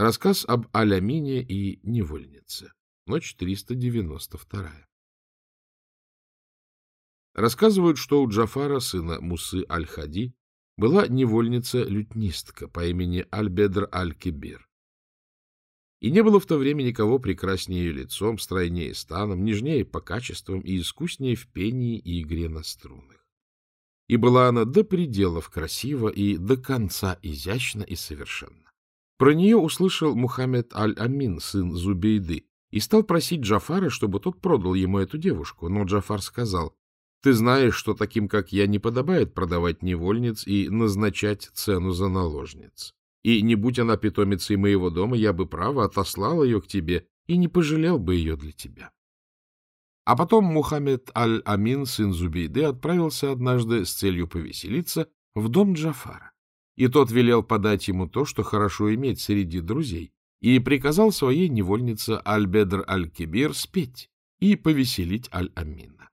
Рассказ об Алямине и невольнице. Ночь 392. Рассказывают, что у Джафара, сына Мусы Аль-Хади, была невольница-лютнистка по имени Аль-Бедр Аль-Кибир. И не было в то время никого прекраснее ее лицом, стройнее станом, нежнее по качествам и искуснее в пении и игре на струнах. И была она до пределов красива и до конца изящна и совершенна. Про нее услышал Мухаммед Аль-Амин, сын Зубейды, и стал просить Джафара, чтобы тот продал ему эту девушку. Но Джафар сказал, «Ты знаешь, что таким, как я, не подобает продавать невольниц и назначать цену за наложниц. И не будь она питомицей моего дома, я бы, право, отослал ее к тебе и не пожалел бы ее для тебя». А потом Мухаммед Аль-Амин, сын Зубейды, отправился однажды с целью повеселиться в дом Джафара и тот велел подать ему то, что хорошо иметь среди друзей, и приказал своей невольнице Аль-Бедр Аль-Кибир спеть и повеселить Аль-Амина.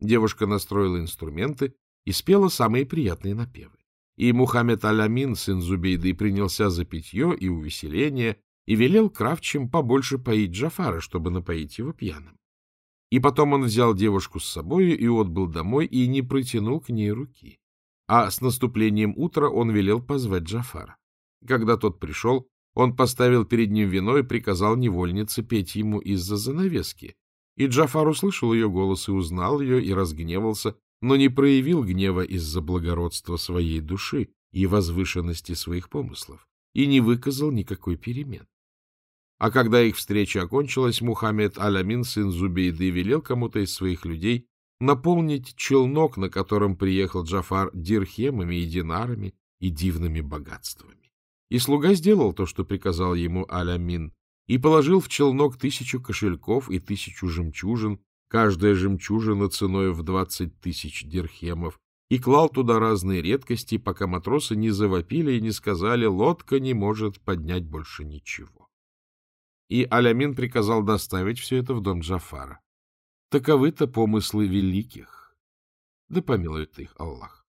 Девушка настроила инструменты и спела самые приятные напевы. И Мухаммед Аль-Амин, сын Зубейды, принялся за питье и увеселение и велел кравчим побольше поить Джафара, чтобы напоить его пьяным. И потом он взял девушку с собой и отбыл домой и не протянул к ней руки а с наступлением утра он велел позвать Джафара. Когда тот пришел, он поставил перед ним вино и приказал невольнице петь ему из-за занавески. И Джафар услышал ее голос и узнал ее, и разгневался, но не проявил гнева из-за благородства своей души и возвышенности своих помыслов, и не выказал никакой перемен. А когда их встреча окончилась, Мухаммед Алямин, сын Зубейды, велел кому-то из своих людей наполнить челнок, на котором приехал Джафар, дирхемами и динарами и дивными богатствами. И слуга сделал то, что приказал ему Алямин, и положил в челнок тысячу кошельков и тысячу жемчужин, каждая жемчужина ценой в двадцать тысяч дирхемов, и клал туда разные редкости, пока матросы не завопили и не сказали, лодка не может поднять больше ничего. И Алямин приказал доставить все это в дом Джафара. Таковы-то помыслы великих. Да помилует их Аллах.